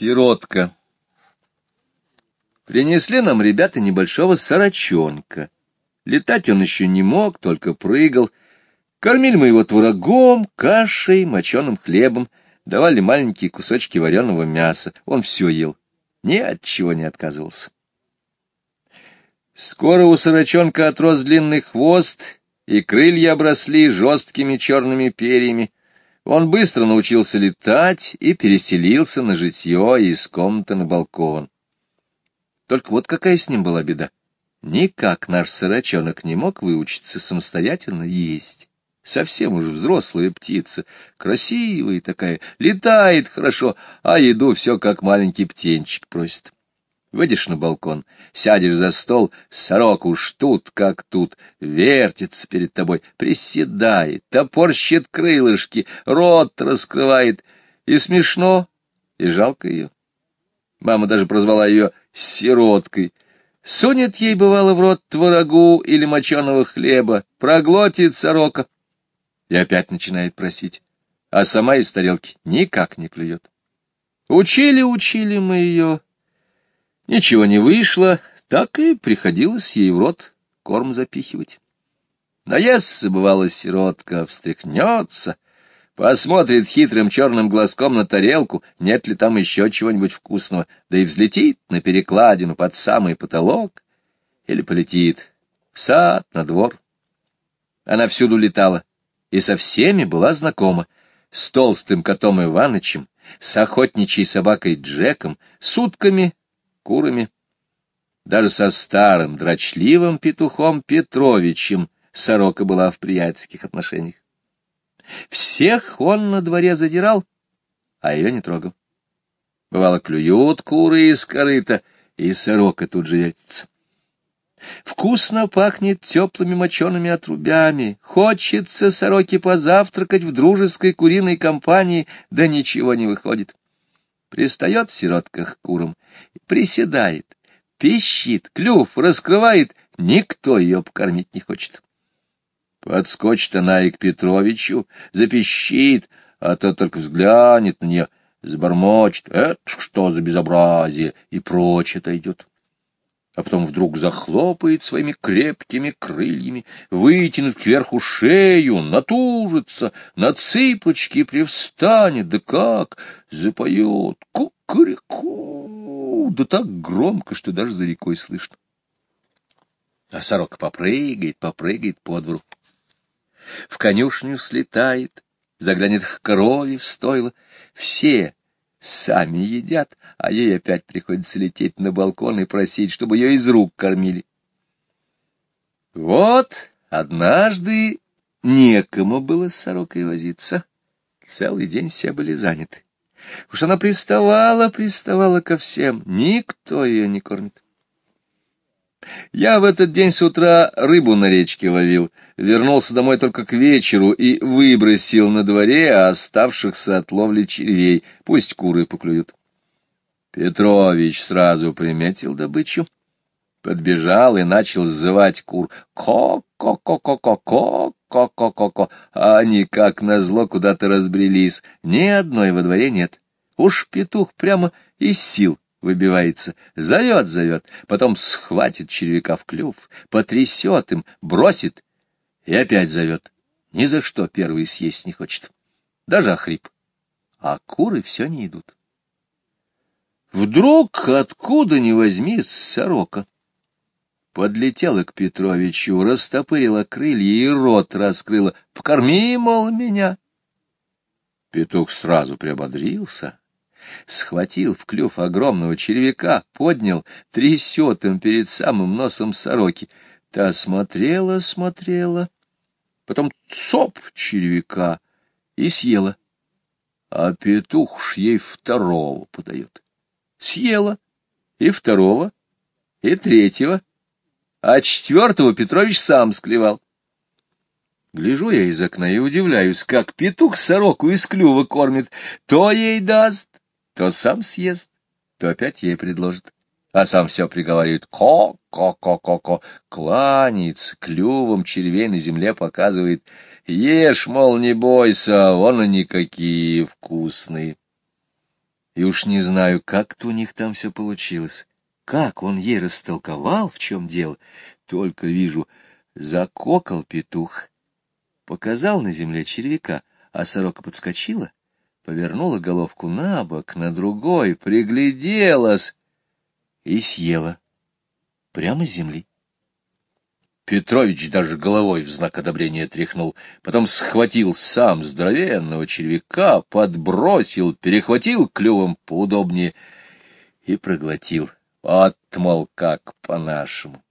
Сиротка. Принесли нам ребята небольшого сорочонка. Летать он еще не мог, только прыгал. Кормили мы его творогом, кашей, моченым хлебом, давали маленькие кусочки вареного мяса. Он все ел, ни от чего не отказывался. Скоро у сорочонка отрос длинный хвост, и крылья обросли жесткими черными перьями. Он быстро научился летать и переселился на житье из комнаты на балкон. Только вот какая с ним была беда. Никак наш сорочонок не мог выучиться самостоятельно есть. Совсем уж взрослая птица, красивая такая, летает хорошо, а еду все как маленький птенчик просит. Выйдешь на балкон, сядешь за стол, сорок уж тут, как тут, вертится перед тобой, приседает, топорщит крылышки, рот раскрывает. И смешно, и жалко ее. Мама даже прозвала ее «сироткой». Сунет ей, бывало, в рот творогу или моченого хлеба, проглотит сорока и опять начинает просить, а сама из тарелки никак не клюет. Учили-учили мы ее, Ничего не вышло, так и приходилось ей в рот корм запихивать. Наестся, бывало, сиротка, встряхнется, посмотрит хитрым черным глазком на тарелку, нет ли там еще чего-нибудь вкусного, да и взлетит на перекладину под самый потолок или полетит в сад, на двор. Она всюду летала и со всеми была знакома, с толстым котом Иванычем, с охотничьей собакой Джеком, с утками курами. Даже со старым дрочливым петухом Петровичем сорока была в приятельских отношениях. Всех он на дворе задирал, а ее не трогал. Бывало, клюют куры из корыта, и сорока тут же вертится. Вкусно пахнет теплыми мочеными отрубями, хочется сороке позавтракать в дружеской куриной компании, да ничего не выходит. Пристает сиротка к курам, приседает, пищит, клюв раскрывает, никто ее покормить не хочет. Подскочит она и к Петровичу, запищит, а тот только взглянет на нее, забормочет, это что за безобразие, и прочь отойдет а потом вдруг захлопает своими крепкими крыльями, вытянет кверху шею, натужится, на цыпочки привстанет, да как, запоет кукареку, да так громко, что даже за рекой слышно. А сорока попрыгает, попрыгает по двору. В конюшню слетает, заглянет к корове в стойло. Все сами едят, а ей опять приходится лететь на балкон и просить, чтобы ее из рук кормили. Вот однажды некому было с сорокой возиться. Целый день все были заняты. Уж она приставала, приставала ко всем, никто ее не кормит. Я в этот день с утра рыбу на речке ловил, вернулся домой только к вечеру и выбросил на дворе оставшихся от ловли червей, пусть куры поклюют. Петрович сразу приметил добычу, подбежал и начал звать кур. Ко-ко-ко-ко-ко-ко, ко-ко-ко-ко, а они, как назло, куда-то разбрелись. Ни одной во дворе нет. Уж петух прямо из сил выбивается, зовет-зовет, потом схватит червяка в клюв, потрясет им, бросит и опять зовет. Ни за что первый съесть не хочет. Даже охрип. А куры все не идут. Вдруг, откуда ни возьми, сорока. Подлетела к Петровичу, растопырила крылья и рот раскрыла. «Покорми, мол, меня!» Петух сразу приободрился, схватил в клюв огромного червяка, поднял, трясет им перед самым носом сороки. Та смотрела, смотрела, потом цоп червяка и съела. А петух ж ей второго подает. Съела и второго, и третьего, а четвертого Петрович сам склевал. Гляжу я из окна и удивляюсь, как петух сороку из клюва кормит. То ей даст, то сам съест, то опять ей предложит. А сам все приговаривает «ко-ко-ко-ко-ко», кланяется, клювом червей на земле показывает «ешь, мол, не бойся, вон они какие вкусные». И уж не знаю, как-то у них там все получилось. Как он ей растолковал, в чем дело, только вижу, закокал петух, показал на земле червяка, а сорока подскочила, повернула головку на бок, на другой, пригляделась и съела прямо с земли. Петрович даже головой в знак одобрения тряхнул, потом схватил сам здоровенного червяка, подбросил, перехватил клювом поудобнее и проглотил. Вот, как по-нашему.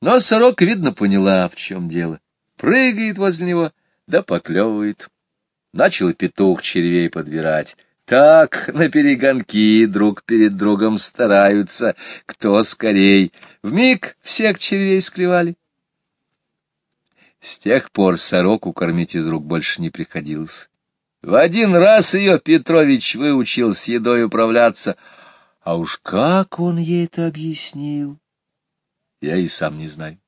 Но сорока, видно, поняла, в чем дело. Прыгает возле него, да поклевывает. Начал петух червей подбирать. Так на перегонки друг перед другом стараются, кто скорей. Вмиг всех червей склевали. С тех пор сороку кормить из рук больше не приходилось. В один раз ее Петрович выучил с едой управляться, а уж как он ей это объяснил, я и сам не знаю.